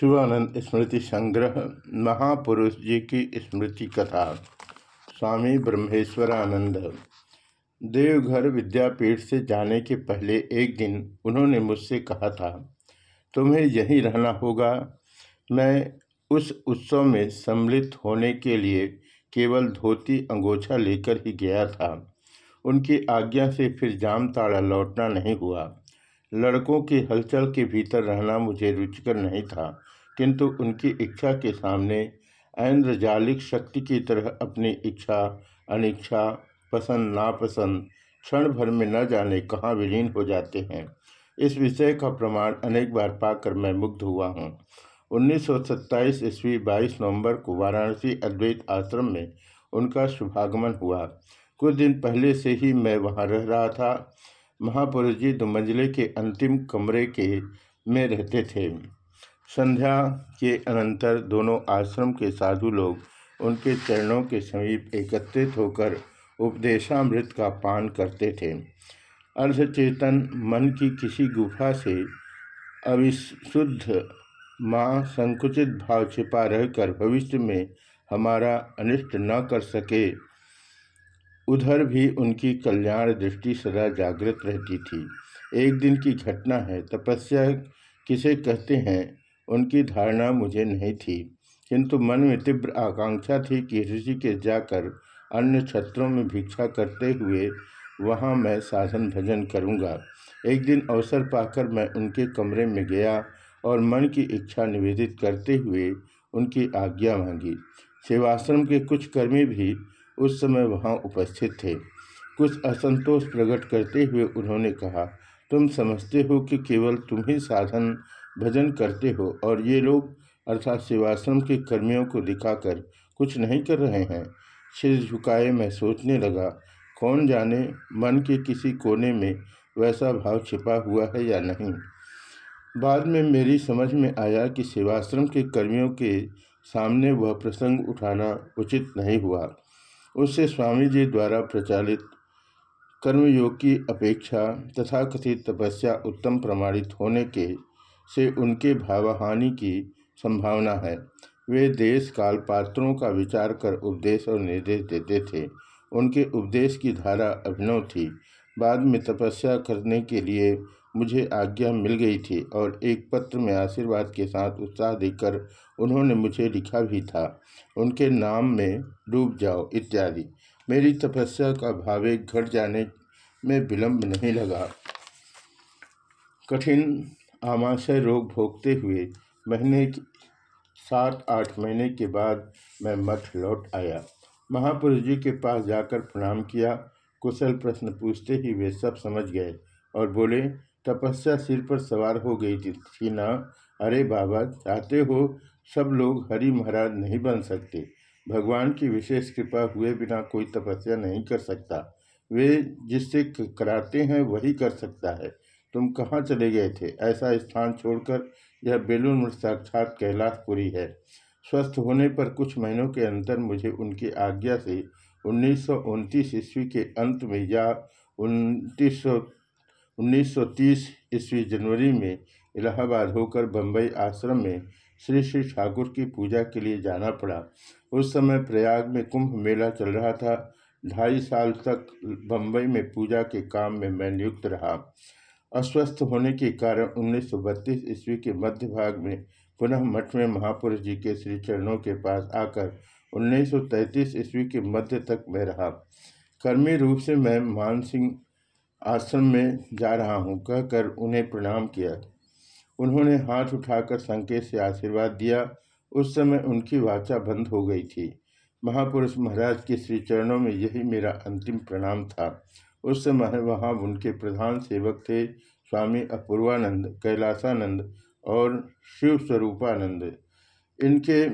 शिवानंद स्मृति संग्रह, महापुरुष जी की स्मृति कथा, स्वामी ब्रह्मेश्वरानंद। देवघर विद्यापीठ से जाने के पहले एक दिन उन्होंने मुझसे कहा था, तुम्हें यहीं रहना होगा। मैं उस उत्सव में सम्मिलित होने के लिए केवल धोती अंगोछा लेकर ही गया था। उनकी आज्ञा से फिर जाम ताड़ा लौटना नहीं हुआ। लड़कों की हलचल के भीतर रहना मुझे रुचिकर नहीं था। किंतु उनकी इच्छा के सामने ऐन्द्रजालिक शक्ति की तरह अपनी इच्छा, अनिच्छा, पसंद, नापसंद, क्षण भर में न जाने कहाँ विलीन हो जाते हैं। इस विषय का प्रमाण अनेक बार पाकर मैं मुग्ध हुआ हूँ। उन्नीस सौ सत्ताईस ईस्वी बाईस नवंबर को वाराणसी अद्वैत आश्रम में उनका शुभागमन हुआ। कुछ दिन पहले से ही मैं वहाँ रह रहा था। महापुरुष जी दो मंजिले के अंतिम कमरे के में रहते थे। संध्या के अनंतर दोनों आश्रम के साधु लोग उनके चरणों के समीप एकत्रित होकर उपदेशामृत का पान करते थे। अर्धचेतन मन की किसी गुफा से अविशुद्ध माँ संकुचित भाव छिपा रहकर भविष्य में हमारा अनिष्ट न कर सके, उधर भी उनकी कल्याण दृष्टि सदा जागृत रहती थी। एक दिन की घटना है, तपस्या किसे कहते हैं? उनकी धारणा मुझे नहीं थी, किंतु मन में तीव्र आकांक्षा थी कि ऋषि के जाकर अन्य छत्रों में भिक्षा करते हुए वहाँ मैं साधन भजन करूँगा। एक दिन अवसर पाकर मैं उनके कमरे में गया और मन की इच्छा निवेदित करते हुए उनकी आज्ञा मांगी। सेवाश्रम के कुछ कर्मी भी उस समय वहाँ उपस्थित थे। कुछ असंतोष प्रकट करते हुए उन्होंने कहा, तुम समझते हो कि केवल तुम ही साधन भजन करते हो और ये लोग, अर्थात सेवाश्रम के कर्मियों को दिखाकर कुछ नहीं कर रहे हैं। सिर झुकाए मैं सोचने लगा, कौन जाने मन के किसी कोने में वैसा भाव छिपा हुआ है या नहीं। बाद में मेरी समझ में आया कि सेवाश्रम के कर्मियों के सामने वह प्रसंग उठाना उचित नहीं हुआ। उससे स्वामी जी द्वारा प्रचालित कर्मयोग की अपेक्षा तथा कथित तपस्या उत्तम प्रमाणित होने के से उनके भावहानि की संभावना है। वे देश काल पात्रों का विचार कर उपदेश और निर्देश देते थे। उनके उपदेश की धारा अभिनव थी। बाद में तपस्या करने के लिए मुझे आज्ञा मिल गई थी और एक पत्र में आशीर्वाद के साथ उत्साह देकर उन्होंने मुझे लिखा भी था। उनके नाम में डूब जाओ, इत्यादि। मेरी तपस्या का भावे घट जाने में विलंब नहीं लगा। कठिन आमाशय रोग भोगते हुए महीने सात आठ महीने के बाद मैं मठ लौट आया। महापुरुष जी के पास जाकर प्रणाम किया। कुशल प्रश्न पूछते ही वे सब समझ गए और बोले, तपस्या सिर पर सवार हो गई थी ना? अरे बाबा, चाहते हो सब लोग हरि महाराज नहीं बन सकते। भगवान की विशेष कृपा हुए बिना कोई तपस्या नहीं कर सकता। वे जिससे कराते हैं वही कर सकता है। तुम कहाँ चले गए थे? ऐसा स्थान छोड़कर यह बेलून साक्षात कैलाशपुरी है। स्वस्थ होने पर कुछ महीनों के अंतर मुझे उनकी आज्ञा से उन्नीस सौ उनतीस ईस्वी के अंत में या उनतीस 1930 ईस्वी जनवरी में इलाहाबाद होकर बम्बई आश्रम में श्री श्री ठाकुर की पूजा के लिए जाना पड़ा। उस समय प्रयाग में कुंभ मेला चल रहा था। ढाई साल तक बम्बई में पूजा के काम में मैं नियुक्त रहा। अस्वस्थ होने के कारण 1932 ईस्वी के मध्य भाग में पुनः मठ में महापुरुष जी के श्री चरणों के पास आकर 1933 ईस्वी के मध्य तक मैं रहा। कर्मी रूप से मैं मान सिंह आश्रम में जा रहा हूँ, कहकर उन्हें प्रणाम किया। उन्होंने हाथ उठाकर संकेत से आशीर्वाद दिया। उस समय उनकी वाचा बंद हो गई थी। महापुरुष महाराज के श्री चरणों में यही मेरा अंतिम प्रणाम था। उस समय वहाँ उनके प्रधान सेवक थे, स्वामी अपूर्वानंद, कैलासानंद और शिव स्वरूपानंद। इनके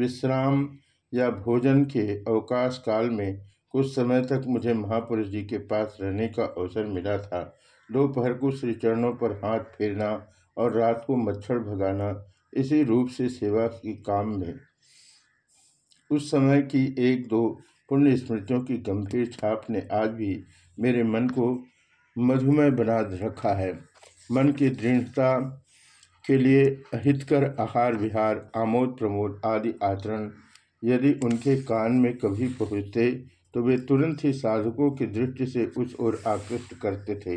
विश्राम या भोजन के अवकाश काल में कुछ समय तक मुझे महापुरुष जी के पास रहने का अवसर मिला था। दोपहर को श्री चरणों पर हाथ फेरना और रात को मच्छर भगाना, इसी रूप से सेवा की काम में। उस समय की एक दो पुण्य स्मृतियों की गंभीर छाप ने आज भी मेरे मन को मधुमय बना रखा है। मन की दृढ़ता के लिए अहितकर आहार विहार, आमोद प्रमोद आदि आचरण यदि उनके कान में कभी पहुँचते तो वे तुरंत ही साधकों की दृष्टि से उस ओर आकृष्ट करते थे।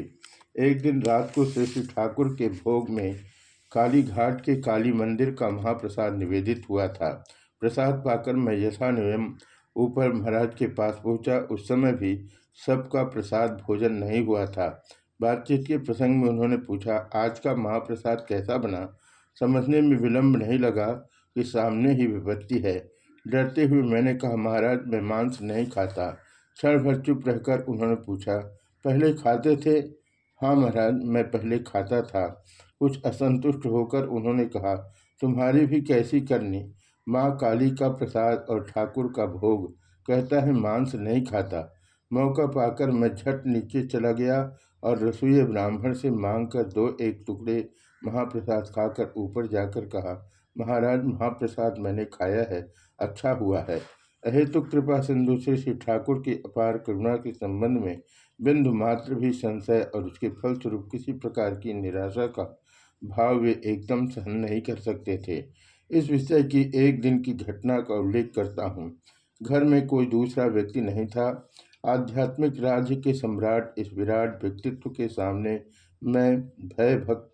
एक दिन रात को श्री ठाकुर के भोग में काली घाट के काली मंदिर का महाप्रसाद निवेदित हुआ था। प्रसाद पाकर मैं यथानियम ऊपर महाराज के पास पहुँचा। उस समय भी सबका प्रसाद भोजन नहीं हुआ था। बातचीत के प्रसंग में उन्होंने पूछा, आज का महाप्रसाद कैसा बना? समझने में विलंब नहीं लगा कि सामने ही विपत्ति है। डरते हुए मैंने कहा, महाराज, मैं मांस नहीं खाता। क्षण भर चुप रहकर उन्होंने पूछा, पहले खाते थे? हाँ महाराज, मैं पहले खाता था। कुछ असंतुष्ट होकर उन्होंने कहा, तुम्हारी भी कैसी करनी? माँ काली का प्रसाद और ठाकुर का भोग, कहता है मांस नहीं खाता। मौका पाकर मैं झट नीचे चला गया और रसोई ब्राह्मण से मांग कर दो एक टुकड़े महाप्रसाद खाकर ऊपर जाकर कहा, महाराज, महाप्रसाद मैंने खाया है अच्छा हुआ है। अहेतु कृपा सिंधु से श्री ठाकुर की अपार करुणा के संबंध में बिंदु मात्र भी संशय और उसके फलस्वरूप किसी प्रकार की निराशा का भाव वे एकदम सहन नहीं कर सकते थे। इस विषय की एक दिन की घटना का उल्लेख करता हूँ। घर में कोई दूसरा व्यक्ति नहीं था। आध्यात्मिक राज्य के सम्राट इस विराट व्यक्तित्व के सामने मैं भय भक्त,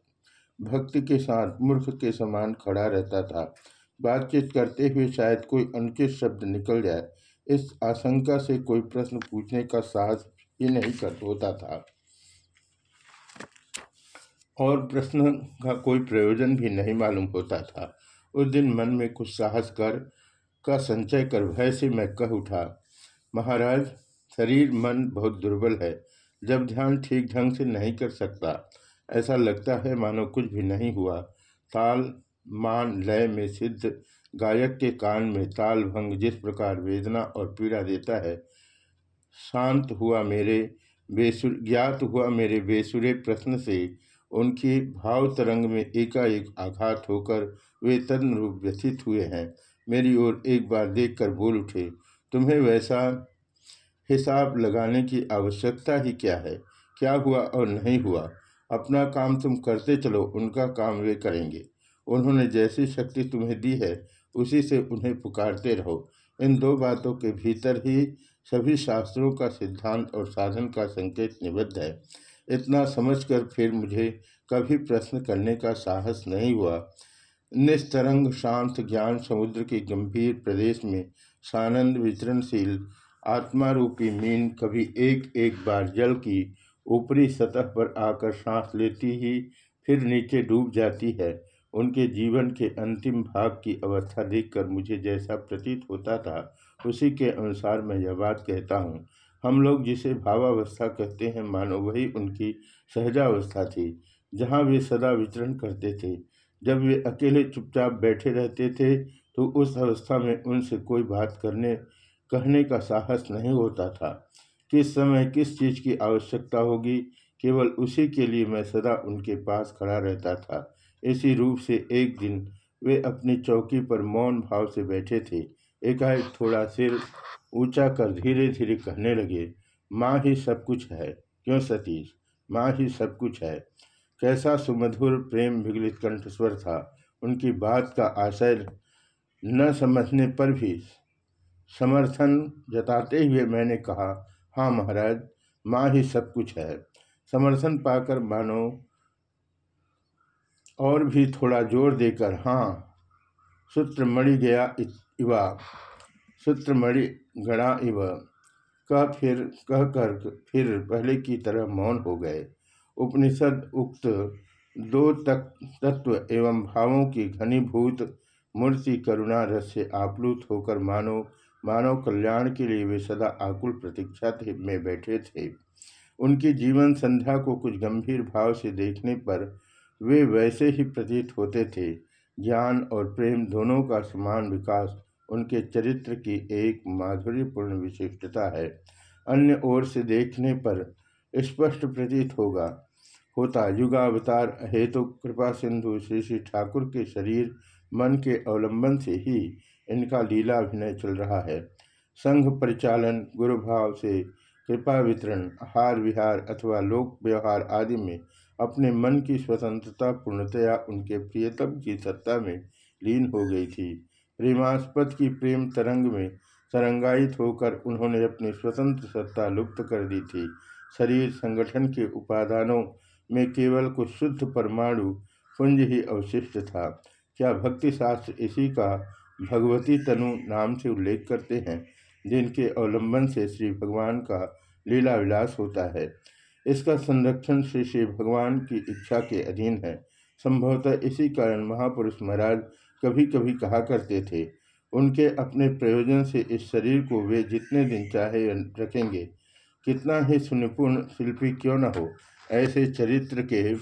भक्ति के साथ मूर्ख के समान खड़ा रहता था। बातचीत करते हुए शायद कोई अनुचित शब्द निकल जाए, इस आशंका से कोई प्रश्न पूछने का साहस ही नहीं कर, होता था। और प्रश्न का कोई प्रयोजन भी नहीं मालूम होता था। उस दिन मन में कुछ साहस कर, का संचय कर, भय से मैं कह उठा, महाराज शरीर, मन बहुत दुर्बल है। जब ध्यान ठीक ढंग से नहीं कर सकता, ऐसा लगता है मानो कुछ भी नहीं हुआ। ताल, मान, लय में सिद्ध गायक के कान में ताल भंग जिस प्रकार वेदना और पीड़ा देता है, शांत हुआ मेरे बेसुर, ज्ञात हुआ मेरे बेसुरे प्रश्न से, उनकी भाव तरंग में एकाएक आघात होकर वे तदनुरूप व्यथित हुए हैं। मेरी ओर एक बार देखकर बोल उठे, तुम्हें वैसा हिसाब लगाने की आवश्यकता ही क्या है? क्या हुआ और नहीं हुआ? अपना काम तुम करते चलो, उनका काम वे करेंगे। उन्होंने जैसी शक्ति तुम्हें दी है, उसी से उन्हें पुकारते रहो। इन दो बातों के भीतर ही सभी शास्त्रों का सिद्धांत और साधन का संकेत निबद्ध है। इतना समझकर फिर मुझे कभी प्रश्न करने का साहस नहीं हुआ। निस्तरंग, शांत ज्ञान समुद्र के गंभीर प्रदेश में सानंद वितरणशील आत्मारूपी मीन कभी एक एक बार जल की ऊपरी सतह पर आकर सांस लेती ही फिर नीचे डूब जाती है। उनके जीवन के अंतिम भाग की अवस्था देखकर मुझे जैसा प्रतीत होता था, उसी के अनुसार मैं यह बात कहता हूँ। हम लोग जिसे भावावस्था कहते हैं, मानो वही उनकी सहजावस्था थी, जहाँ वे सदा विचरण करते थे। जब वे अकेले चुपचाप बैठे रहते थे तो उस अवस्था में उनसे कोई बात करने कहने का साहस नहीं होता था किस समय किस चीज़ की आवश्यकता होगी। केवल उसी के लिए मैं सदा उनके पास खड़ा रहता था। इसी रूप से एक दिन वे अपनी चौकी पर मौन भाव से बैठे थे। एकाएक थोड़ा सिर ऊँचा कर धीरे धीरे कहने लगे, माँ ही सब कुछ है। क्यों सतीश? माँ ही सब कुछ है। कैसा सुमधुर प्रेम विगलित कंठस्वर था। उनकी बात का आशय न समझने पर भी समर्थन जताते हुए मैंने कहा हाँ महाराज, माँ ही सब कुछ है। समर्थन पाकर मानो और भी थोड़ा ज़ोर देकर हाँ सूत्र मणि गया इवा सूत्र मणि गणा इव। कह फिर, कह कर फिर पहले की तरह मौन हो गए। उपनिषद उक्त दो तक, तत्व एवं भावों की घनीभूत मूर्ति करुणा रस से आप्लुत होकर मानो मानव कल्याण के लिए वे सदा आकुल प्रतीक्षा में बैठे थे। उनकी जीवन संध्या को कुछ गंभीर भाव से देखने पर वे वैसे ही प्रतीत होते थे। ज्ञान और प्रेम दोनों का समान विकास उनके चरित्र की एक माधुर्यपूर्ण विशिष्टता है। अन्य ओर से देखने पर स्पष्ट प्रतीत होगा, होता युगावतार हेतु कृपा सिंधु, श्री श्री ठाकुर के शरीर, मन के अवलंबन से ही इनका लीला अभिनय चल रहा है। संघ परिचालन, गुरुभाव से कृपा वितरण, हार विहार अथवा लोक व्यवहार आदि में अपने मन की स्वतंत्रता, पूर्णतया उनके प्रियतम की सत्ता में लीन हो गई थी। प्रेमास्पद की प्रेम तरंग में तरंगायित होकर उन्होंने अपनी स्वतंत्र सत्ता लुप्त कर दी थी। शरीर संगठन के उपादानों में केवल कुछ शुद्ध परमाणु पुंज ही अवशिष्ट था। क्या भक्ति शास्त्र इसी का भगवती तनु नाम से उल्लेख करते हैं, जिनके अवलंबन से श्री भगवान का लीला विलास होता है। इसका संरक्षण श्री श्री भगवान की इच्छा के अधीन है। संभवतः इसी कारण महापुरुष महाराज कभी कभी कहा करते थे, उनके अपने प्रयोजन से इस शरीर को वे जितने दिन चाहे रखेंगे, कितना ही सुनिपुण शिल्पी क्यों न हो, ऐसे चरित्र के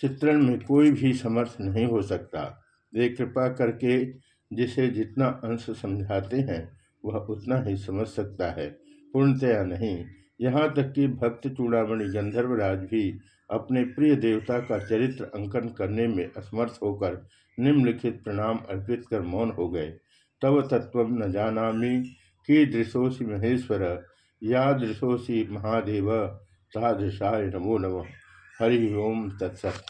चित्रण में कोई भी समर्थ नहीं हो सकता। वे कृपा करके जिसे जितना अंश समझाते हैं, वह उतना ही समझ सकता है। पूर्णतया नहीं, यहाँ तक कि भक्त चूड़ामणि गंधर्वराज भी अपने प्रिय देवता का चरित्र अंकन करने में असमर्थ होकर निम्नलिखित प्रणाम अर्पित कर मौन हो गए। तव तत्व न जाना कीदृशोसी महेश्वर, या यादृशोसी महादेव, तादृशाय नमो नमः। हरि ओम तत्सत।